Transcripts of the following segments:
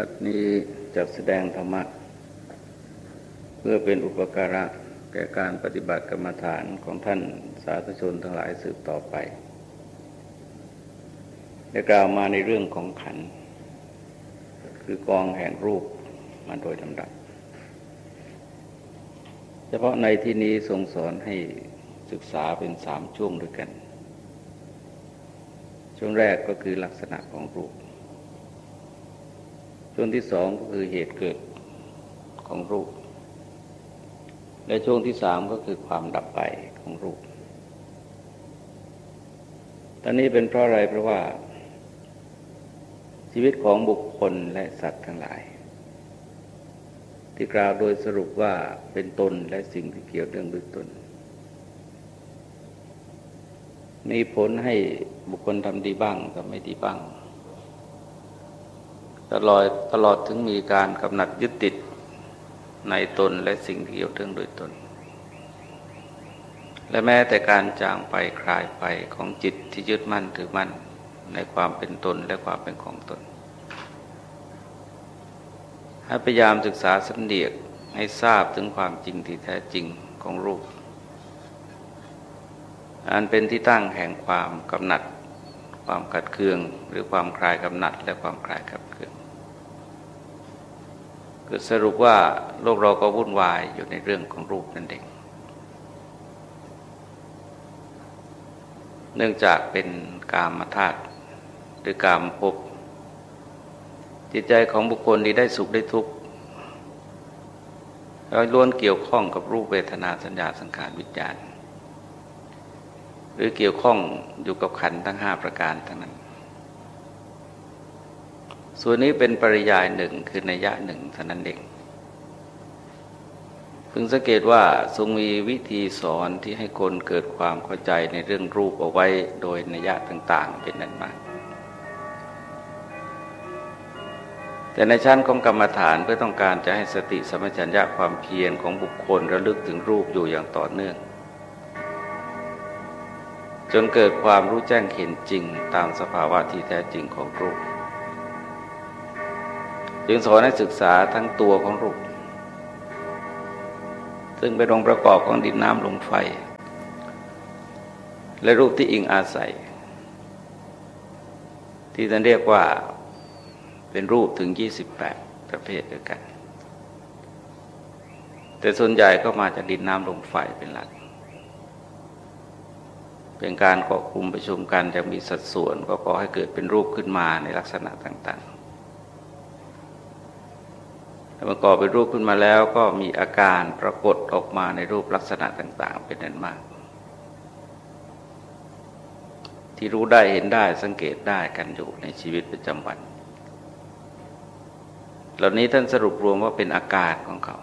บัดนี้จะแสดงธรรมะ เพื่อเป็นอุปการะแก่การปฏิบัติกรรมฐานของท่านสาธุชนทั้งหลายสืบต่อไปได้กล่าวมาในเรื่องของขัน คือกองแห่งรูปมาโดยลำดับ เฉพาะในที่นี้ทรงสอนให้ศึกษาเป็นสามช่วงด้วยกัน ช่วงแรกก็คือลักษณะของรูป ช่วงที่สองก็คือเหตุเกิดของรูป และช่วงที่สามก็คือความดับไปของรูป ตอนนี้เป็นเพราะอะไรเพราะว่า ชีวิตของบุคคลและสัตว์ทั้งหลาย ที่กล่าวโดยสรุปว่าเป็นตนและสิ่งที่เกี่ยวเรื่องด้วยตน มีผลให้บุคคลทำดีบ้างกับไม่ดีบ้าง ตลอดตลอดถึงมีการกำหนัดยึดติดในตนและสิ่งที่เกี่ยวเรื่องโดยตน และแม้แต่การจางไปคลายไปของจิตที่ยึดมั่นถือมั่นในความเป็นตนและความเป็นของตน ให้พยายามศึกษาสันเดียกให้ทราบถึงความจริงที่แท้จริงของรูป อันเป็นที่ตั้งแห่งความกำหนัด ความขัดเคือง หรือความคลายกำหนัดและความคลายขัดเคืองคือสรุปว่าโลกเราก็วุ่นวายอยู่ในเรื่องของรูปนั่นเองเนื่องจากเป็นกามมธาตุหรือกามภพจิตใจของบุคคลที่ได้สุขได้ทุกข์เราล้วนเกี่ยวข้องกับรูปเวทนาสัญญาสังขารวิญญาณ หรือเกี่ยวข้องอยู่กับขันทั้งห้าประการทั้งนั้น ส่วนนี้เป็นปริยายหนึ่งคือนัยยะหนึ่งเท่านั้นเองพึงสังเกตว่าทรงมีวิธีสอนที่ให้คนเกิดความเข้าใจในเรื่องรูปเอาไว้โดยนัยยะต่างๆ เป็นนั้นมากแต่ในชั้นของกรรมฐานเพื่อต้องการจะให้สติสมัชัญญะความเพียรของบุคคลระลึกถึงรูปอยู่อย่างต่อเนื่อง นเกิดความรู้แจ้งเห็นจริงตามสภาวะที่แท้จริงของรูป จึงสอนให้ศึกษาทั้งตัวของรูป ซึ่งเป็นองค์ประกอบของดินน้ำลมไฟ และรูปที่อิงอาศัย ที่ท่านเรียกว่าเป็นรูปถึง 28 ประเภทด้วยกัน แต่ส่วนใหญ่ก็มาจากดินน้ำลมไฟเป็นหลัก เป็นการเกาะกลุ่มประชุมกันจะมีสัดส่วนก็ก่อให้เกิดเป็นรูปขึ้นมาในลักษณะต่างๆแต่เมื่อก่อเป็นรูปขึ้นมาแล้วก็มีอาการปรากฏออกมาในรูปลักษณะต่าง ๆ เป็นนั้นมาก ที่รู้ได้เห็นได้สังเกตได้กันอยู่ในชีวิตประจำวัน เหล่านี้ท่านสรุปรวมว่าเป็นอาการของเขา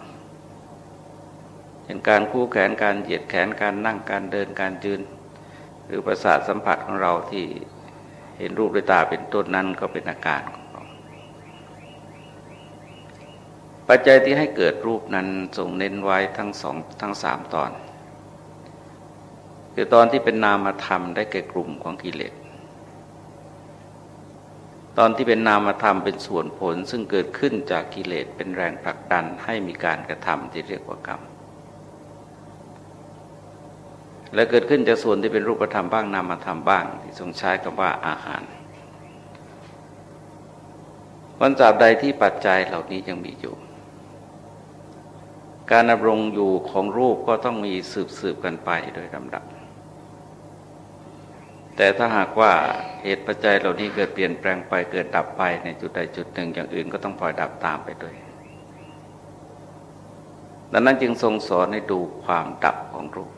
เป็นการคู่แขนการเหยียดแขนการนั่งการเดินการยืน หรือประสาทสัมผัสของเราที่เห็นรูปด้วยตาเป็นต้นนั้นก็เป็นอาการของเราปัจจัยที่ให้เกิดรูปนั้นทรงเน้นไว้ทั้งสองทั้งสามตอน คือตอนที่เป็นนามธรรมได้แก่กลุ่มของกิเลสตอนที่เป็นนามธรรมเป็นส่วนผลซึ่งเกิดขึ้นจากกิเลสเป็นแรงผลักดันให้มีการกระทำที่เรียกว่ากรรม และเกิดขึ้นจากส่วนที่เป็นรูปธรรมบ้างนามธรรมบ้าง ที่ทรงใช้คำว่าอาหารวันจาบใดที่ปัจจัยเหล่านี้ยังมีอยู่ การดำรงอยู่ของรูปก็ต้องมีสืบสืบกันไปโดยลำดับ แต่ถ้าหากว่าเหตุปัจจัยเหล่านี้เกิดเปลี่ยนแปลงไปเกิดดับไปในจุดใดจุดหนึ่งอย่างอื่นก็ต้องปล่อยดับตามไปด้วยดังนั้นจึงทรงสอนให้ดูความดับของรูป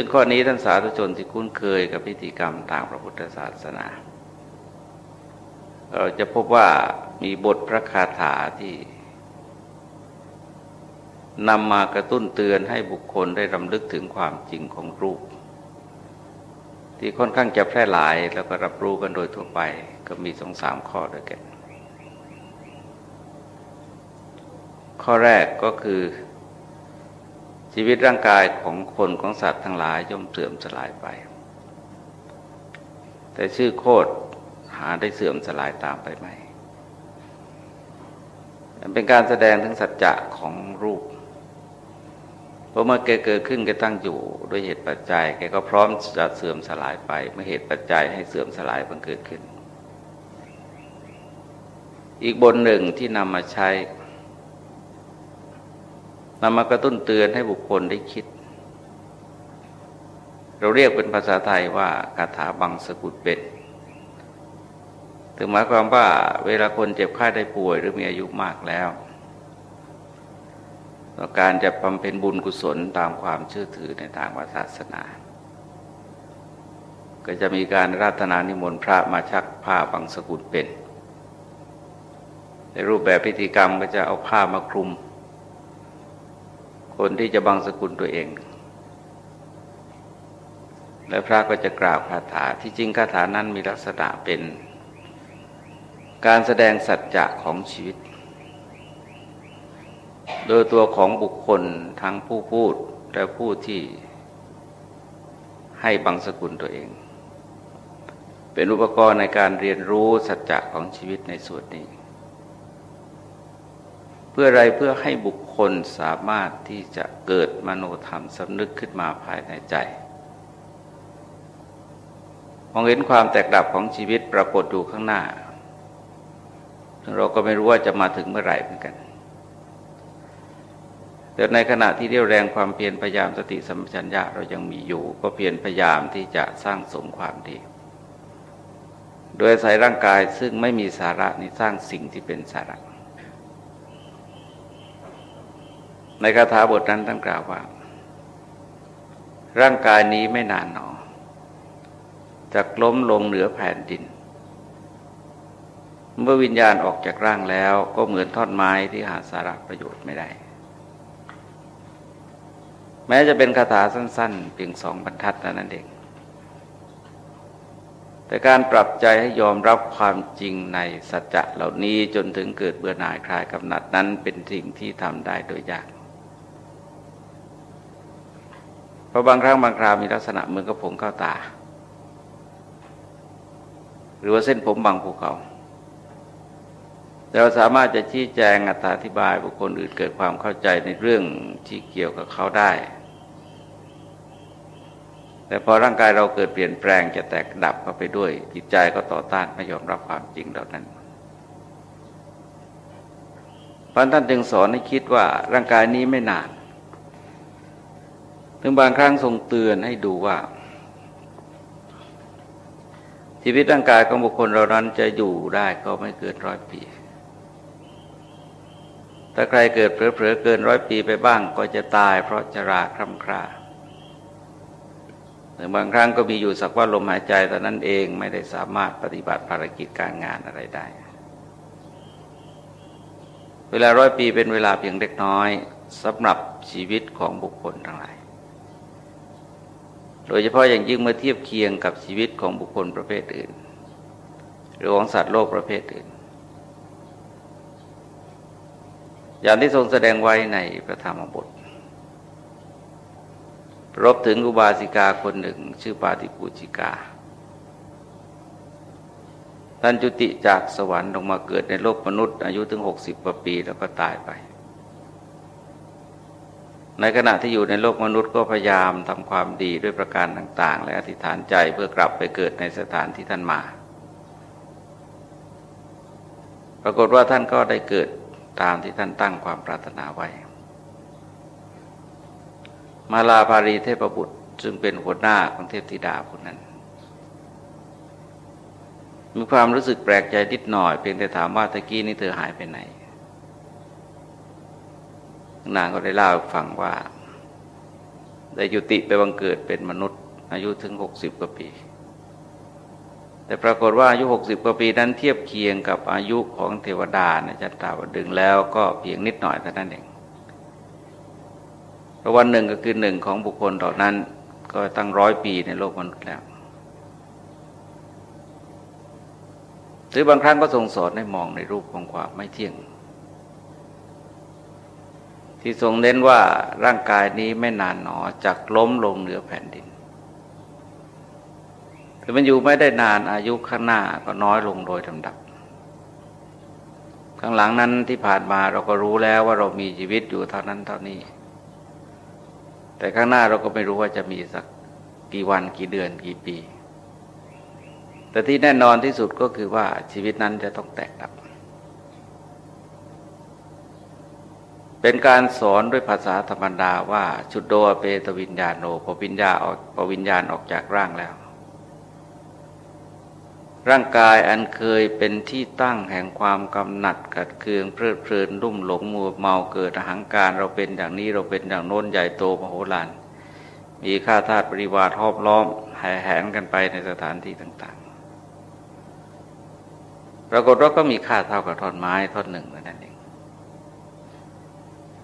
ซึ่งข้อนี้ท่านสาธุชนที่คุ้นเคยกับพิธีกรรมทางพระพุทธศาสนาเราจะพบว่ามีบทพระคาถาที่นำมากระตุ้นเตือนให้บุคคลได้รำลึกถึงความจริงของรูป ที่ค่อนข้างจะแพร่หลายแล้วก็รับรู้กันโดยทั่วไปก็มีสองสามข้อด้วยกัน ข้อแรกก็คือ ชีวิตร่างกายของคนของสัตว์ทั้งหลายย่อมเสื่อมสลายไป แต่ชื่อโคตรหาได้เสื่อมสลายตามไปไหมเป็นการแสดงถึงสัจจะของรูปเพราะเมื่อแกเกิดขึ้นแกตั้งอยู่ด้วยเหตุปัจจัย แกก็พร้อมจะเสื่อมสลายไป เมื่อเหตุปัจจัยให้เสื่อมสลายบังเกิดขึ้น อีกบนหนึ่งที่นำมาใช้ นำมากระตุ้นเตือนให้บุคคลได้คิด เราเรียกเป็นภาษาไทยว่าคาถาบังสกุลเป็นถึงหมายความว่าเวลาคนเจ็บไข้ได้ป่วยหรือมีอายุมากแล้วต่อการจะบำเพ็ญบุญกุศลตามความเชื่อถือในทางศาสนา ก็จะมีการราธนานิมนต์พระมาชักผ้าบังสกุลเป็น ในรูปแบบพิธีกรรมก็จะเอาผ้ามาคลุม คนที่จะบังสกุลตัวเอง และพระก็จะกล่าวคาถาที่จริงคาถานั้นมีลักษณะเป็น การแสดงสัจจะของชีวิต โดยตัวของบุคคลทั้งผู้พูดและผู้ที่ให้บังสกุลตัวเอง เป็นอุปกรณ์ในการเรียนรู้สัจจะของชีวิตในส่วนนี้ พื่ออะไรเพื่อให้บุคคลสามารถที่จะเกิดมโนธรรมสำนึกขึ้นมาภายในใจ มองเห็นความแตกดับของชีวิตปรากฏอยู่ข้างหน้า เราก็ไม่รู้ว่าจะมาถึงเมื่อไหร่เหมือนกันแต่ในขณะที่เรียวแรงความเพียรพยายามสติสัมปชัญญะเรายังมีอยู่ ก็เพียรพยายามที่จะสร้างสมความดี โดยใส่ร่างกายซึ่งไม่มีสาระนี้สร้างสิ่งที่เป็นสาระ ในคาถาบทนั้นท่านกล่าวว่า ร่างกายนี้ไม่นานหนอจะล้มลงเหนือแผ่นดิน เมื่อวิญญาณออกจากร่างแล้วก็เหมือนท่อนไม้ที่หาสาระประโยชน์ไม่ได้ แม้จะเป็นคาถาสั้น ๆ เพียงสองบรรทัดนั้นเองแต่การปรับใจให้ยอมรับความจริงในสัจจะเหล่านี้จนถึงเกิดเบื่อหน่ายคลายกำหนัดนั้นเป็นสิ่งที่ทำได้โดยยาก เพ ราะบางครั้งบางคราวมีลักษณะเหมือนกับผงเข้าตา หรือว่าเส้นผมบางภูเขาเราสามารถจะชี้แจงอธิบายบุคคลอื่นเกิดความเข้าใจในเรื่องที่เกี่ยวกับเขาได้ แต่พอร่างกายเราเกิดเปลี่ยนแปลงจะแตกดับเข้าไปด้วย จิตใจก็ต่อต้านไม่ยอมรับความจริงเหล่านั้นพระท่านจึงสอนให้คิดว่าร่างกายนี้ไม่นาน ถึงบางครั้งทรงเตือนให้ดูว่า ชีวิตร่างกายของบุคคลเรานั้นจะอยู่ได้ก็ไม่เกินร้อยปี ถ้าใครเกิดเผลอๆเกินร้อยปีไปบ้างก็จะตายเพราะจราคร่ำคราหรือบางครั้งก็มีอยู่สักว่าลมหายใจแต่นั้นเองไม่ได้สามารถปฏิบัติภารกิจการงานอะไรได้ เวลาร้อยปีเป็นเวลาเพียงเล็กน้อยสำหรับชีวิตของบุคคลทั้งหลาย โดยเฉพาะอย่างยิ่งเมื่อเทียบเคียงกับชีวิตของบุคคลประเภทอื่น หรือของสัตว์โลกประเภทอื่น อย่างที่ทรงแสดงไว้ในพระธรรมบทรบถึงอุบาสิกาคนหนึ่ง ชื่อปาติปูจิกาท่านจุติจากสวรรค์ลงมาเกิดในโลกมนุษย์ อายุถึงหกสิบกว่าปีแล้วก็ตายไป ในขณะที่อยู่ในโลกมนุษย์ก็พยายามทำความดีด้วยประการต่าง ๆ และอธิษฐานใจเพื่อกลับไปเกิดในสถานที่ท่านมา ปรากฏว่าท่านก็ได้เกิดตามที่ท่านตั้งความปรารถนาไว้ มาลาภารีเทพบุตรซึ่งเป็นหัวหน้าของเทพธิดาคนนั้น มีความรู้สึกแปลกใจนิดหน่อยเพียงแต่ถามว่าตะกี้นี้เธอหายไปไหน นางก็ได้เล่าฟังว่า ได้ยุติไปบังเกิดเป็นมนุษย์ อายุถึงหกสิบกว่าปี แต่ปรากฏว่าอายุหกสิบกว่าปีนั้นเทียบเคียงกับอายุของเทวดาในจันตาวดึงแล้วก็เพียงนิดหน่อยเท่านั้นเองเพราะวันหนึ่งก็คือหนึ่งของบุคคลเหล่านั้น ก็ตั้งร้อยปีในโลกมนุษย์แล้วหรือบางครั้งก็ทรงสอนให้มองในรูปของความไม่เที่ยง ที่ทรงเน้นว่าร่างกายนี้ไม่นานหนอจากล้มลงเหนือแผ่นดินแต่มันอยู่ไม่ได้นานอายุข้างหน้าก็น้อยลงโดยลำดับ ข้างหลังนั้นที่ผ่านมาเราก็รู้แล้วว่าเรามีชีวิตอยู่เท่านั้นเท่านี้ แต่ข้างหน้าเราก็ไม่รู้ว่าจะมีสักกี่วันกี่เดือนกี่ปี แต่ที่แน่นอนที่สุดก็คือว่าชีวิตนั้นจะต้องแตกดับ เป็นการสอนด้วยภาษาธรรมดาว่าชุดโดเปตวิญญาโนพอวิญญาออกพอวิญญาณออกจากร่างแล้ว ร่างกายอันเคยเป็นที่ตั้งแห่งความกำหนัดกัดเคืองเพลิดเพลินรุ่มหลงมัวเมาเกิดอหังการเราเป็นอย่างนี้เราเป็นอย่างโน้นใหญ่โตมโหฬารมีข้าทาสบริวารรอบล้อมแห่แหนกันไปในสถานที่ต่างๆ ปรากฏว่าก็มีค่าเท่ากับท่อนไม้ท่อนหนึ่งนั่นเอง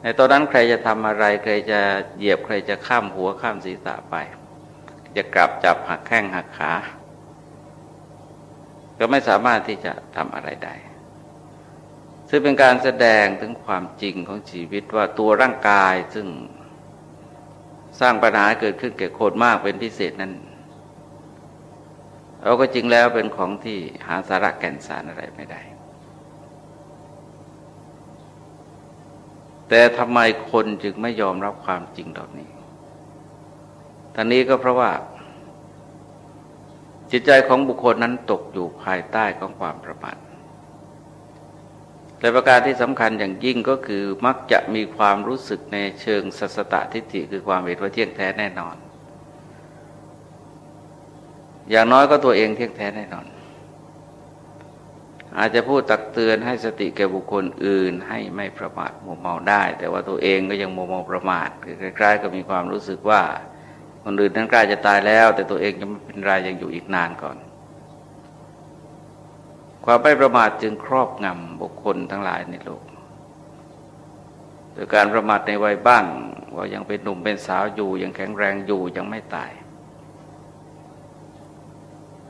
ในตอนนั้นใครจะทำอะไร ใครจะเหยียบใครจะข้ามหัวข้ามศีรษะไป จะกลับจับหักแข้งหักขา ก็ไม่สามารถที่จะทำอะไรได้ ซึ่งเป็นการแสดงถึงความจริงของชีวิตว่าตัวร่างกายซึ่งสร้างปัญหาเกิดขึ้นแก่คนมากเป็นพิเศษนั้นเราก็จริงแล้วเป็นของที่หาสาระแก่นสารอะไรไม่ได้ แต่ทำไมคนจึงไม่ยอมรับความจริงเหล่านี้ท่านี้ก็เพราะว่า จิตใจของบุคคลนั้นตกอยู่ภายใต้ของความประมาทแต่ประการที่สำคัญอย่างยิ่งก็คือมักจะมีความรู้สึกในเชิงสัสตทิฏฐิคือความเห็นว่าเที่ยงแท้แน่นอน อย่างน้อยก็ตัวเองเที่ยงแท้แน่นอน อาจจะพูดตักเตือนให้สติแก่บุคคลอื่น ให้ไม่ประมาทมัวเมาได้ แต่ว่าตัวเองก็ยังมัวเมาประมาทคือคล้ายๆก็มีความรู้สึกว่า คนอื่นนั้นใกล้จะตายแล้ว แต่ตัวเองยังไม่เป็นไรยังอยู่อีกนานก่อน ความไม่ประมาทจึงครอบงำบุคคลทั้งหลายในโลกโดยการประมาทในวัยบ้างว่ายังเป็นหนุ่มเป็นสาวอยู่ยังแข็งแรงอยู่ยังไม่ตาย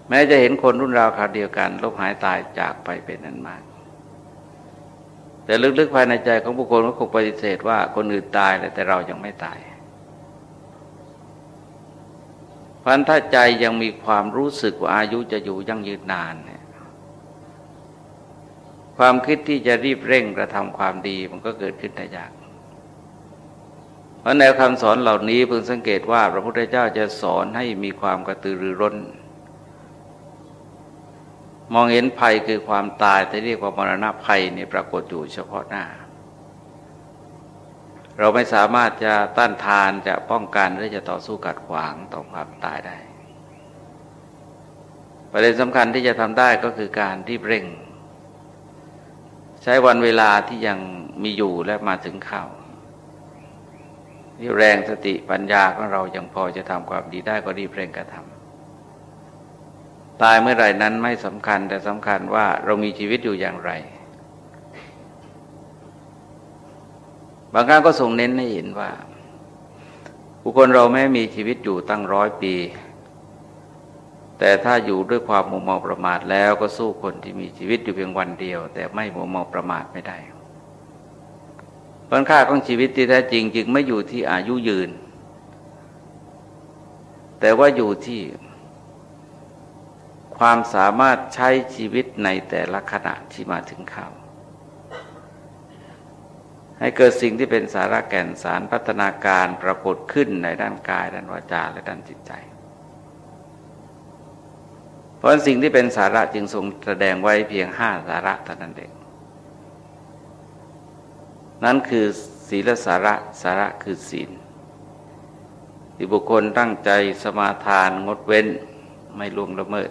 แม้จะเห็นคนรุ่นราวคราวเดียวกันลบหายตายจากไปเป็นนั้นมาก แต่ลึกๆภายในใจของบุคคลก็คงปฏิเสธว่าคนอื่นตายแต่เรายังไม่ตายพันถ้าใจยังมีความรู้สึกว่าอายุจะอยู่ยั่งยืนนานเนี่ยความคิดที่จะรีบเร่งกระทำความดีมันก็เกิดขึ้นได้ยาก เพราะแนวคำสอนเหล่านี้เพิ่งสังเกตว่าพระพุทธเจ้าจะสอนให้มีความกระตือรือร้น มองเห็นภัยคือความตายที่เรียกว่ามรณะภัยนี่ปรากฏอยู่เฉพาะหน้า เราไม่สามารถจะต้านทานจะป้องกันหรือจะต่อสู้กัดขวางต่อความตายได้ ประเด็นสำคัญที่จะทำได้ก็คือการรีบเร่ง ใช้วันเวลาที่ยังมีอยู่และมาถึงข่าวที่แรงสติปัญญาของเรายังพอจะทำความดีได้ก็รีบเร่งกระทำ ตายเมื่อไรนั้นไม่สำคัญแต่สำคัญว่าเรามีชีวิตอยู่อย่างไร บางครั้งก็ทรงเน้นให้เห็นว่า บุคคลเราแม้มีชีวิตอยู่ตั้งร้อยปี แต่ถ้าอยู่ด้วยความมัวเมาประมาทแล้วก็สู้คนที่มีชีวิตอยู่เพียงวันเดียว แต่ไม่มัวเมาประมาทไม่ได้ปัญค่าของชีวิตที่แท้จริงจึงไม่อยู่ที่อายุยืน แต่ว่าอยู่ที่ ความสามารถใช้ชีวิตในแต่ละขณะที่มาถึงเขาให้เกิดสิ่งที่เป็นสาระแก่นสารพัฒนาการปรากฏขึ้นในด้านกาย ด้านวาจา และด้านจิตใจ เพราะสิ่งที่เป็นสาระจึงทรงแสดงไว้เพียงห้าสาระเท่านั้นเองนั่นคือศีลสาระสาระคือศีลที่บุคคลตั้งใจสมาทานงดเว้นไม่ล่วงละเมิด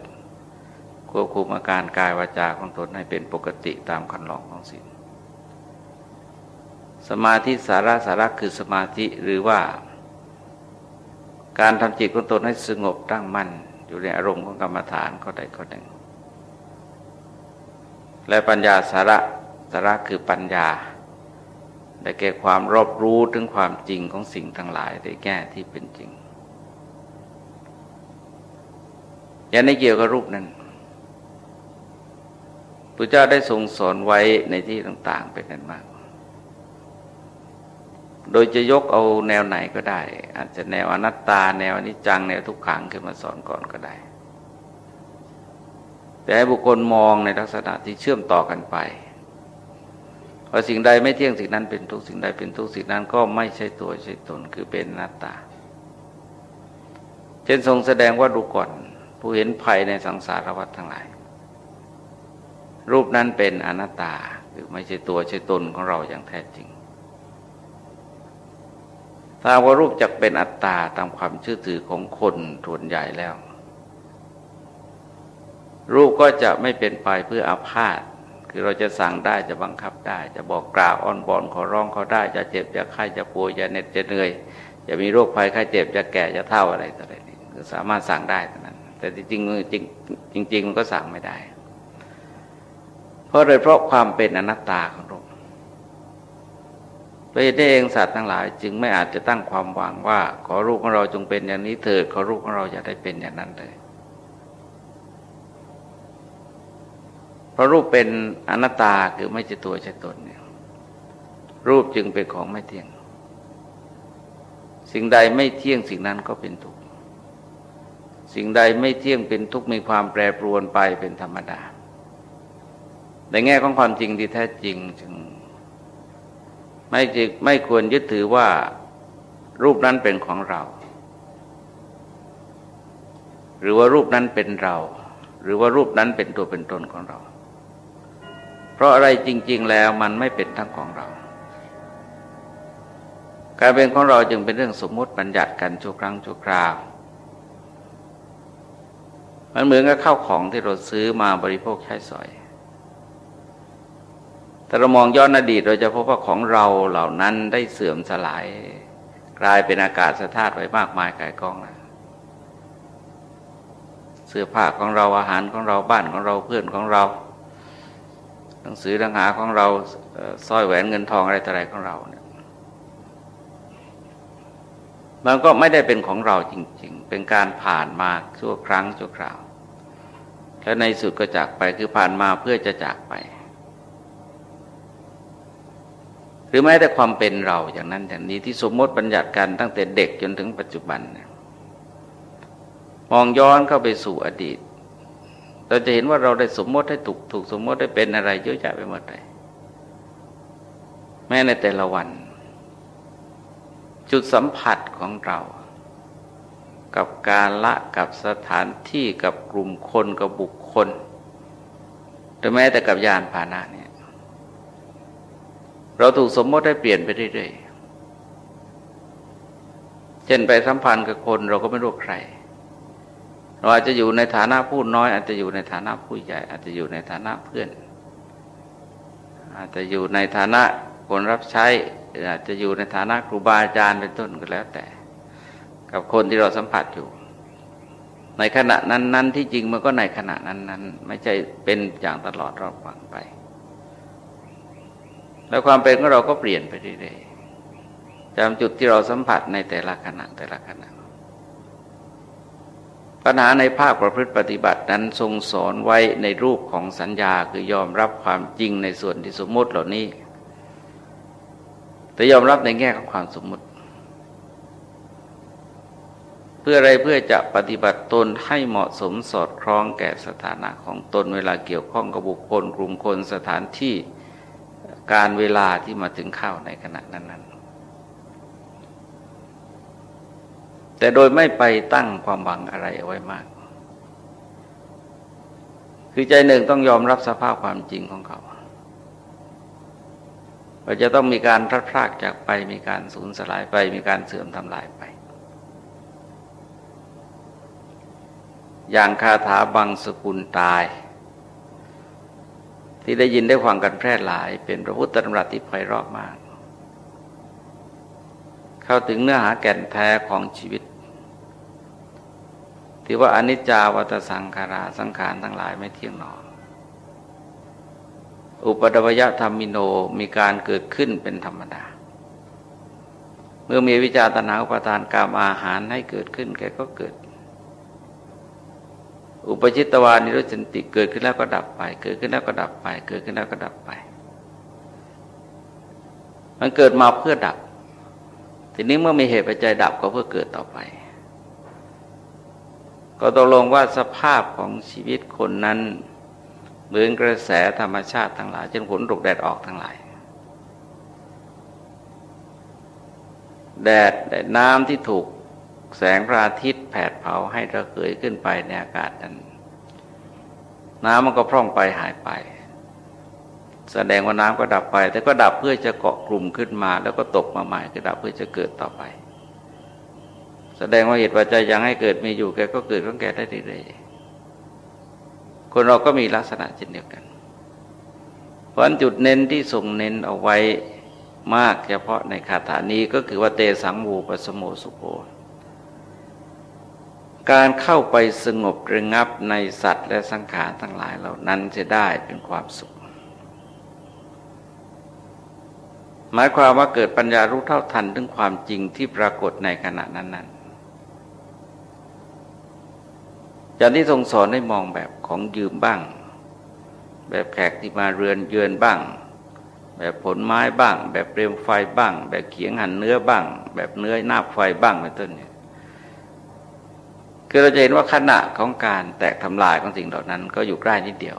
ควบคุมอาการกายวาจาของตนให้เป็นปกติตามคันลองของศีลสมาธิสาระสาระคือสมาธิหรือว่า การทำจิตของตนให้สงบตั้งมั่น อยู่ในอารมณ์ของกรรมฐานก็ได้ก็หนึ่ง และปัญญาสาระสาระคือปัญญาได้แก่ความรอบรู้ถึงความจริงของสิ่งทั้งหลายได้แก้ที่เป็นจริง อย่าในเกี่ยวกับรูปนั้น พระเจ้าได้ทรงสอนไว้ในที่ต่างๆเป็นนั้นมาก โดยจะยกเอาแนวไหนก็ได้ อาจจะแนวอนัตตา แนวอนิจจัง แนวทุกขังขึ้นมาสอนก่อนก็ได้ แต่ให้บุคคลมองในลักษณะที่เชื่อมต่อกันไปว่าสิ่งใดไม่เที่ยงสิ่งนั้นเป็นทุกสิ่งใดเป็นทุกสิ่งนั้นก็ไม่ใช่ตัวใช่ตนคือเป็นนัตตา เช่นทรงแสดงว่าดูก่อน ผู้เห็นภัยในสังสารวัฏทั้งหลาย รูปนั้นเป็นอนัตตาคือไม่ใช่ตัวใช่ตนของเราอย่างแท้จริงถ้าว่ารูปจักเป็นอัตตาตามความเชื่อถือของคนส่วนใหญ่แล้ว รูปก็จะไม่เป็นไปเพื่ออาพาธคือเราจะสั่งได้จะบังคับได้ จะบอกกล่าวอ้อนบอนขอร้องเขาได้ จะเจ็บจะไข้จะป่วยจะเหน็ดจะเหนื่อยจะมีโรคภัยไข้เจ็บจะแก่จะเท่าอะไรต่ออะไรนี่คือสามารถสั่งได้เท่านั้น แต่จริงจริงจริงมันก็สั่งไม่ได้ ราะเลยเพราะความเป็นอนัตตาของรูปเพราะเหตุเองสัตว์ทั้งหลาย จึงไม่อาจจะตั้งความหวังว่า ขอรูปของเราจงเป็นอย่างนี้เถิดขอรูปของเราอย่าได้เป็นอย่างนั้นเลยเพราะรูปเป็นอนัตตาคือไม่ใช่ตัวใช่ตนเนี่ยรูปจึงเป็นของไม่เที่ยง สิ่งใดไม่เที่ยงสิ่งนั้นก็เป็นทุกข์สิ่งใดไม่เที่ยงเป็นทุกข์มีความแปรปรวนไปเป็นธรรมดา ในแง่ของความจริงที่แท้จริงจึงไม่จึงไม่ควรยึดถือว่ารูปนั้นเป็นของเรา หรือว่ารูปนั้นเป็นเรา หรือว่ารูปนั้นเป็นตัวเป็นตนของเรา เพราะอะไรจริง ๆ แล้วมันไม่เป็นทั้งของเราการเป็นของเราจึงเป็นเรื่องสมมติบัญญัติกันชั่วครั้งชั่วคราว มันเหมือนกับข้าวของที่เราซื้อมาบริโภคใช้สอย แต่เรามองย้อนอดีตเราจะพบว่าของเราเหล่านั้นได้เสื่อมสลาย กลายเป็นอากาศสธาตุไว้มากมายกายกองแล้วเสื้อผ้าของเราอาหารของเราบ้านของเราเพื่อนของเรา หนังสือหนังหาของเราสร้อยแหวนเงินทองอะไรต่ออะไรของเราเนี่ยมันก็ไม่ได้เป็นของเราจริง ๆ เป็นการผ่านมาชั่วครั้งชั่วคราว แล้วในสุดก็จากไปคือผ่านมาเพื่อจะจากไป ห รือแม้แต่ความเป็นเราอย่างนั้นอย่างนี้ที่สมมติบัญญัติกันตั้งแต่เด็กจนถึงปัจจุบันมองย้อนเข้าไปสู่อดีต เราจะเห็นว่าเราได้สมมติให้ถูกถูกสมมติได้เป็นอะไรเยอะแยะไปหมดเลยแม้ในแต่ละวัน จุดสัมผัสของเรา กับการละกับสถานที่กับกลุ่มคนกับบุคคลหรือแม้แต่กับยานพาหนะเนี่ย เราถูกสมมติได้เปลี่ยนไปเรื่อยๆ เช่นไปสัมพันธ์กับคนเราก็ไม่รู้ใคร เราอาจจะอยู่ในฐานะผู้น้อย อาจจะอยู่ในฐานะผู้ใหญ่ อาจจะอยู่ในฐานะเพื่อน อาจจะอยู่ในฐานะคนรับใช้อาจจะอยู่ในฐานะครูบาอาจารย์เป็นต้นก็แล้วแต่ กับคนที่เราสัมผัสอยู่ ในขณะนั้นนั้นที่จริงมันก็ในขณะนั้นนั้นไม่ใช่เป็นอย่างตลอดรอบฟังไป แล้วความเป็นของเราก็เปลี่ยนไปเรื่อยๆจำจุดที่เราสัมผัสในแต่ละขณะแต่ละขณะปัญหาในภาคประพฤติปฏิบัตินั้นทรงสอนไว้ในรูปของสัญญาคือยอมรับความจริงในส่วนที่สมมติเหล่านี้ แต่ยอมรับในแง่ของความสมมติ เพื่ออะไรเพื่อจะปฏิบัติตนให้เหมาะสมสอดคล้องแก่สถานะของตนเวลาเกี่ยวข้องกับบุคคลกลุ่มคนสถานที่ การเวลาที่มาถึงเข้าในขณะนั้นแต่โดยไม่ไปตั้งความหวังอะไรเอาไว้มาก คือใจหนึ่งต้องยอมรับสภาพความจริงของเขาว่าจะต้องมีการพลัดพรากจากไปมีการสูญสลายไป มีการเสื่อมทำลายไป อย่างคาถาบังสกุลตาย ที่ได้ยินได้ฟังกันแพร่หลาย เป็นพระพุทธธรรมรัตที่ไพเราะมาก เข้าถึงเนื้อหาแก่นแท้ของชีวิต ที่ว่าอนิจจาวัตสังขาราสังขารทั้งหลายไม่เที่ยงหนออุปดวยธรรมิโนมีการเกิดขึ้นเป็นธรรมดา เมื่อมีวิจารตนาอุปทานกรรมอาหารให้เกิดขึ้นแกก็เกิด อุปจิตตวานิโรจนติเกิดขึ้นแล้วก็ดับไป เกิดขึ้นแล้วก็ดับไป เกิดขึ้นแล้วก็ดับไป มันเกิดมาเพื่อดับ ทีนี้เมื่อมีเหตุปัจจัยดับก็เพื่อเกิดต่อไป ก็ตกลงว่าสภาพของชีวิตคนนั้น เหมือนกระแสธรรมชาติทั้งหลายเช่นฝนตกแดดออกทั้งหลายแดดน้ำที่ถูก แสงพระอาทิตย์แผดเผาให้ระเหยขึ้นไปในอากาศนั้นน้ำมันก็พร่องไปหายไป แสดงว่าน้ำก็ดับไป แต่ก็ดับเพื่อจะเกาะกลุ่มขึ้นมา แล้วก็ตกมาใหม่ก็ดับเพื่อจะเกิดต่อไป แสดงว่าเหตุปัจจัยยังให้เกิดมีอยู่แกก็เกิดของแกได้เรื่อยๆคนเราก็มีลักษณะเช่นเดียวกันเพราะจุดเน้นที่ส่งเน้นเอาไว้มากเฉพาะในคาถานี้ก็คือว่าเตสังวูปสโมสุโภ การเข้าไปสงบระงับในสัตว์และสังขารทั้งหลายเหล่านั้นจะได้เป็นความสุข หมายความว่าเกิดปัญญารู้เท่าทันถึงความจริงที่ปรากฏในขณะนั้นๆจากที่ทรงสอนให้มองแบบของยืมบ้าง แบบแขกที่มาเรือนเยือนบ้าง แบบผลไม้บ้าง แบบเปลวไฟบ้าง แบบเขียงหั่นเนื้อบ้าง แบบเนื้อหน้าไฟบ้างเป็นต้นเนี่ย คือเราจะเห็นว่าขณะของการแตกทำลายของสิ่งเหล่านั้น ก็อยู่ใกล้นิดเดียว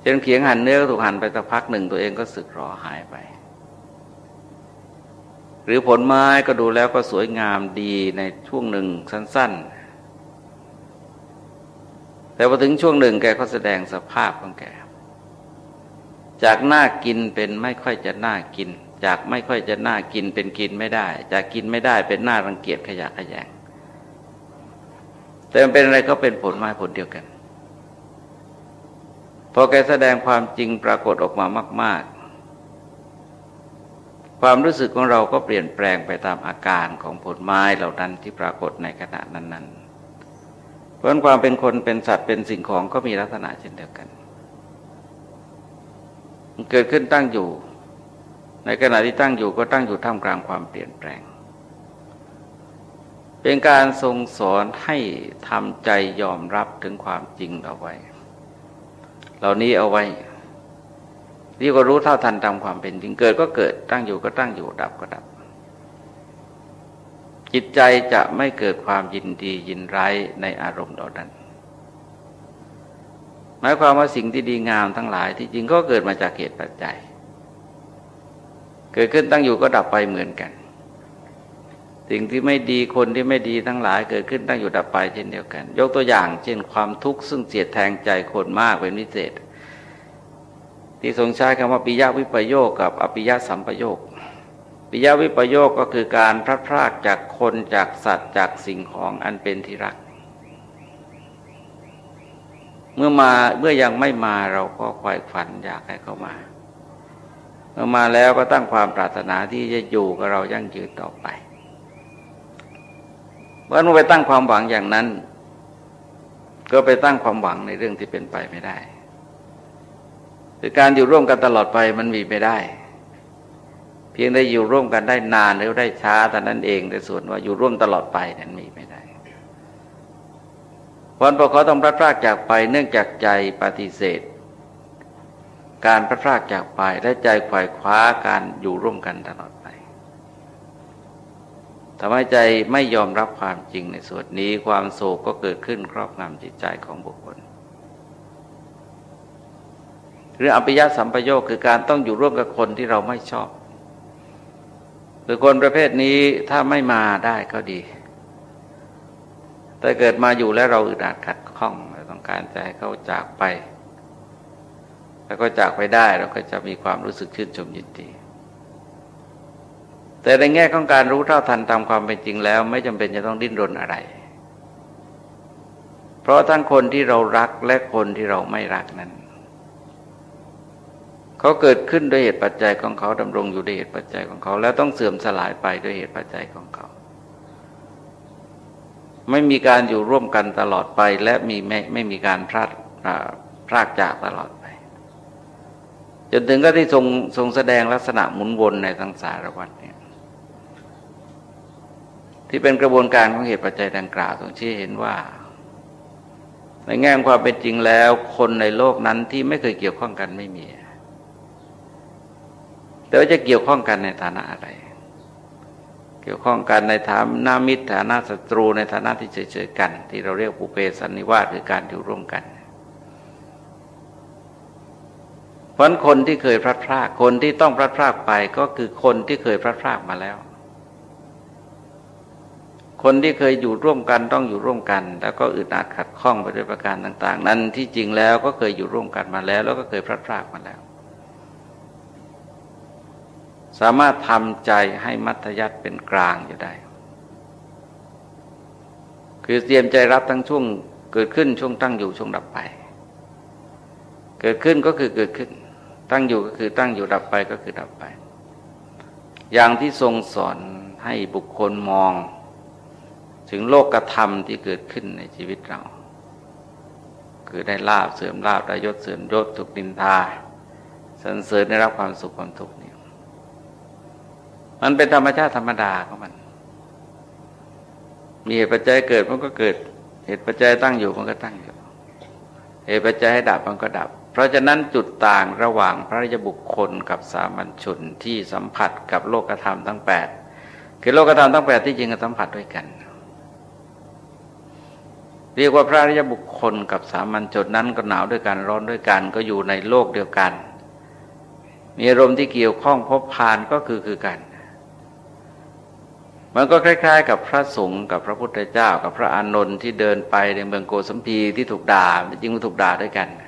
เช่นเขียงหั่นเนื้อก็ถูกหั่นไปสักพักหนึ่งตัวเองก็สึกรอหายไป หรือผลไม้ก็ดูแล้วก็สวยงามดีในช่วงหนึ่งสั้น ๆ แต่พอถึงช่วงหนึ่งแกก็แสดงสภาพของแกจากน่ากินเป็นไม่ค่อยจะน่ากิน จากไม่ค่อยจะน่ากินเป็นกินไม่ได้ จากกินไม่ได้เป็นน่ารังเกียจขยะขยงแต่มันเป็นอะไรก็เป็นผลไม้ผลเดียวกัน พอแกแสดงความจริงปรากฏออกมามาก ๆ ความรู้สึกของเราก็เปลี่ยนแปลงไปตามอาการของผลไม้เหล่านั้นที่ปรากฏในขณะนั้น ๆ เพราะความเป็นคนเป็นสัตว์เป็นสิ่งของก็มีลักษณะเช่นเดียวกัน เกิดขึ้นตั้งอยู่ ในขณะที่ตั้งอยู่ก็ตั้งอยู่ท่ามกลางความเปลี่ยนแปลง เป็นการทรงสอนให้ทำใจยอมรับถึงความจริงเอาไว้ เหล่านี้เอาไว้นี่ก็รู้เท่าทันตามความเป็นจริงเกิดก็เกิดตั้งอยู่ก็ตั้งอยู่ดับก็ดับ จิตใจจะไม่เกิดความยินดียินร้ายในอารมณ์เหล่านั้นหมายความว่าสิ่งที่ดีงามทั้งหลายที่จริงก็เกิดมาจากเหตุปัจจัย เกิดขึ้นตั้งอยู่ก็ดับไปเหมือนกัน สิ่งที่ไม่ดีคนที่ไม่ดีทั้งหลาย เกิดขึ้นตั้งอยู่ดับไปเช่นเดียวกัน ยกตัวอย่างเช่นความทุกข์ซึ่งเสียดแทงใจคนมากเป็นพิเศษ ที่ทรงใช้คำว่าปิยวิปโยคกับอปิยสัมปโยคปิยวิปโยคก็คือการพลัดพรากจากคนจากสัตว์จากสิ่งของอันเป็นที่รัก เมื่อมาเมื่อยังไม่มาเราก็ควายฝันอยากให้เขามา เมื่อมาแล้วก็ตั้งความปรารถนาที่จะอยู่กับเรายั่งยืนต่อไปเมื่อไปตั้งความหวังอย่างนั้น ก็ไปตั้งความหวังในเรื่องที่เป็นไปไม่ได้คือการอยู่ร่วมกันตลอดไปมันมีไม่ได้ เพียงได้อยู่ร่วมกันได้นานหรือได้ช้าแต่นั้นเองแต่ส่วนว่าอยู่ร่วมตลอดไปนั้นมีไม่ได้วันพอเขาต้องพลาดพลาดจากไปเนื่องจากใจปฏิเสธ การพระพรากจากไปและใจขวายคว้าการอยู่ร่วมกันตลอดไปทำให้ใจไม่ยอมรับความจริงในส่วนนี้ความโศกก็เกิดขึ้นครอบงำจิตใจของบุคคลหรืออภิยสัมปโยคคือการต้องอยู่ร่วมกับคนที่เราไม่ชอบคือคนประเภทนี้ถ้าไม่มาได้ก็ดี แต่เกิดมาอยู่แล้วเราอึดอัดขัดข้องเราต้องการจะให้เขาจากไป แล้วก็จากไปได้เราก็จะมีความรู้สึกชื่นชมยินดีแต่ในแง่ของการรู้เท่าทันตามความเป็นจริงแล้ว ไม่จำเป็นจะต้องดิ้นรนอะไร เพราะทั้งคนที่เรารักและคนที่เราไม่รักนั้น เขาเกิดขึ้นด้วยเหตุปัจจัยของเขาดำรงอยู่ด้วยเหตุปัจจัยของเขา แล้วต้องเสื่อมสลายไปด้วยเหตุปัจจัยของเขา ไม่มีการอยู่ร่วมกันตลอดไป และมีไม่ไม่มีการพลาดพลากจากตลอด จนถึงก็ที่ทรงทรงแสดงลักษณะหมุนวนในสังสารวัฏเนี่ยที่เป็นกระบวนการของเหตุปัจจัยดังกล่าวตรงที่เห็นว่า ในแง่ความเป็นจริงแล้ว คนในโลกนั้นที่ไม่เคยเกี่ยวข้องกันไม่มี แต่ว่าจะเกี่ยวข้องกันในฐานะอะไร เกี่ยวข้องกันในฐานะมิตรฐานะศัตรูในฐานะที่เฉยๆกัน ที่เราเรียกปุเพสันนิวาสคือการอยู่ร่วมกันเเพราะคนที่เคยพลัดพรากคนที่ต้องพลัดพรากไปก็คือคนที่เคยพลัดพรากมาแล้ว คนที่เคยอยู่ร่วมกันต้องอยู่ร่วมกัน แล้วก็อึดอัดขัดข้องไปด้วยประการต่าง ๆ นั้นที่จริงแล้วก็เคยอยู่ร่วมกันมาแล้ว แล้วก็เคยพลัดพรากมาแล้ว สามารถทำใจให้มัธยัติเป็นกลางอยู่ได้ คือเตรียมใจรับทั้งช่วงเกิดขึ้นช่วงตั้งอยู่ช่วงดับไป เกิดขึ้นก็คือเกิดขึ้น ตั้งอยู่ก็คือตั้งอยู่ดับไปก็คือดับไป อย่างที่ทรงสอนให้บุคคลมอง ถึงโลกกระทำที่เกิดขึ้นในชีวิตเรา คือได้ลาบเสื่อมลาบได้ยศเสื่อมยศถูกดินทาสันเสริญได้รับความสุขความทุกข์นี่มันเป็นธรรมชาติธรรมดาของมัน มีเหตุปัจจัยเกิดมันก็เกิด เหตุปัจจัยตั้งอยู่มันก็ตั้งอยู่ เหตุปัจจัยให้ดับมันก็ดับ เพราะฉะนั้นจุดต่างระหว่างพระราชบุคคลกับสามัญชนที่สัมผัสกับโลกธรรมทั้งแปดคือโลกธรรมทั้งแปดที่จริงก็สัมผัสด้วยกัน เรียกว่าพระราชบุคคลกับสามัญชนนั้นก็หนาวด้วยกันร้อนด้วยกันก็อยู่ในโลกเดียวกัน มีอารมณ์ที่เกี่ยวข้องพบพานก็คือคือกัน มันก็คล้าย ๆ กับพระสงฆ์กับพระพุทธเจ้า กับพระอานนท์ที่เดินไปในเมืองโกสัมพีที่ถูกด่าจริงมันถูกด่าด้วยกันเ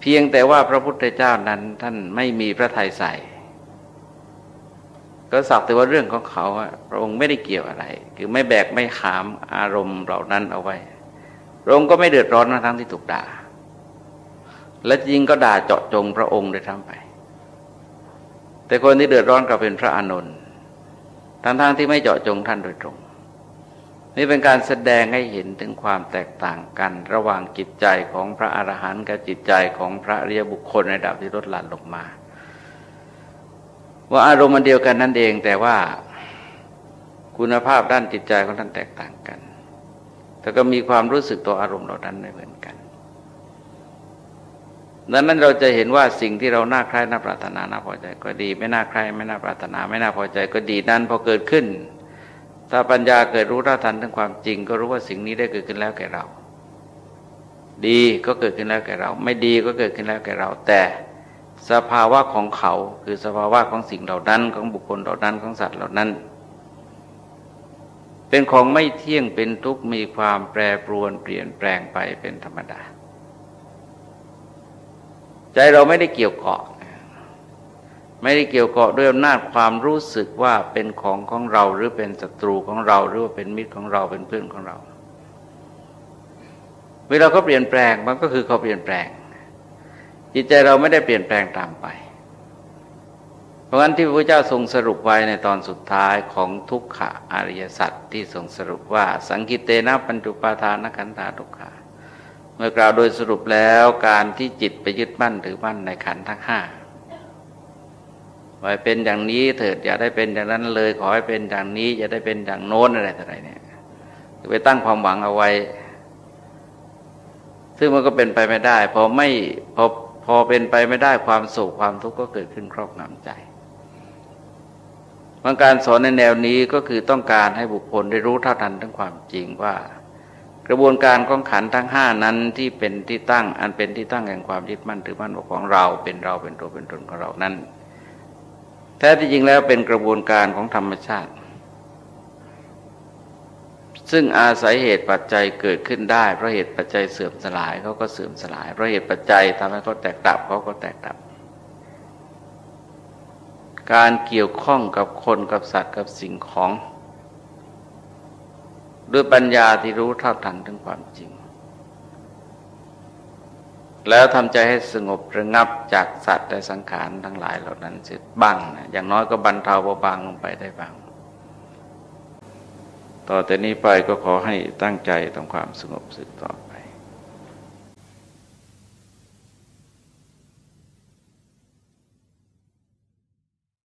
เพียงแต่ว่าพระพุทธเจ้านั้นท่านไม่มีพระทัยใส่ก็สักแต่ว่าเรื่องของเขาพระองค์ไม่ได้เกี่ยวอะไร คือไม่แบกไม่ขามอารมณ์เหล่านั้นเอาไว้ พระองค์ก็ไม่เดือดร้อนนะทั้งที่ถูกด่า และจริงก็ด่าเจาะจงพระองค์ได้ทั้งไป แต่คนที่เดือดร้อนก็เป็นพระอานนท์ทั้งๆทที่ไม่เจาะจงท่านโดยตรง นี่เป็นการแสดงให้เห็นถึงความแตกต่างกัน ระหว่างจิตใจของพระอรหันต์กับจิตใจของพระเรียบุคคลในดับที่ลดหลั่นลงมา ว่าอารมณ์มันเดียวกันนั่นเองแต่ว่าคุณภาพด้านจิตใจของท่านแตกต่างกัน แต่ก็มีความรู้สึกต่ออารมณ์เหล่านั้นไม่เหมือนกันดังนั้นเราจะเห็นว่าสิ่งที่เราน่าใคร่น่าปรารถนาน่าพอใจก็ดี ไม่น่าใคร่ไม่น่าปรารถนา ไม่น่าพอใจก็ดีนั้นพอเกิดขึ้น ถ้าปัญญาเกิดรู้ท่าทันถึงความจริง ก็รู้ว่าสิ่งนี้ได้เกิดขึ้นแล้วแก่เรา ดีก็เกิดขึ้นแล้วแก่เรา ไม่ดีก็เกิดขึ้นแล้วแก่เรา แต่สภาวะของเขาคือสภาวะของสิ่งเหล่านั้นของบุคคลเหล่านั้นของสัตว์เหล่านั้น เป็นของไม่เที่ยงเป็นทุกข์มีความแปรปรวนเปลี่ยนแปลงไปเป็นธรรมดา ใจเราไม่ได้เกี่ยวเกาะ ไม่ได้เกี่ยวเกาะด้วยอำนาจความรู้สึกว่าเป็นของของเราหรือเป็นศัตรูของเรา หรือว่าเป็นมิตรของเราเป็นเพื่อนของเรา เวลาเขาเปลี่ยนแปลงมันก็คือเขาเปลี่ยนแปลง จิตใจเราไม่ได้เปลี่ยนแปลงตามไป เพราะงั้นที่พระเจ้าทรงสรุปไว้ในตอนสุดท้ายของทุกขะอริยสัจที่ทรงสรุปว่า สังกิเตนะปัญจุปาทานขันธาทุกขาเมื่อกล่าวโดยสรุปแล้วการที่จิตไปยึดมั่นถือมั่นในขันธ์ทั้งห้า ไว้เป็นอย่างนี้เถิดอย่าได้เป็นอย่างนั้นเลย ขอให้เป็นอย่างนี้อย่าได้เป็นอย่างโน้นอะไรต่ออะไรเนี่ยไปตั้งความหวังเอาไว้ ซึ่งมันก็เป็นไปไม่ได้ พอไม่พอพอเป็นไปไม่ได้ความสุขความทุกข์ก็เกิดขึ้นครอบงำใจบางการสอนในแนวนี้ก็คือต้องการให้บุคคลได้รู้เท่าทันทั้งความจริงว่า กระบวนการของขันทั้งห้านั้นที่เป็นที่ตั้ง อันเป็นที่ตั้งแห่งความยึดมั่นถือมั่นของเราเป็นเราเป็นตัวเป็นตนของเรานั้น แท้ที่จริงแล้วเป็นกระบวนการของธรรมชาติ ซึ่งอาศัยเหตุปัจจัยเกิดขึ้นได้ เพราะเหตุปัจจัยเสื่อมสลายเขาก็เสื่อมสลาย เพราะเหตุปัจจัยทำให้เขาแตกดับเขาก็แตกดับ การเกี่ยวข้องกับคนกับสัตว์กับสิ่งของ ด้วยปัญญาที่รู้เท่าทันถึงความจริง แล้วทำใจให้สงบระงับจากสัตว์และสังขารทั้งหลายเหล่านั้นเสร็จบ้างนะอย่างน้อยก็บรรเทาเบาบางลงไปได้บ้าง ต่อแต่นี้ไปก็ขอให้ตั้งใจทำความสงบสึกต่อ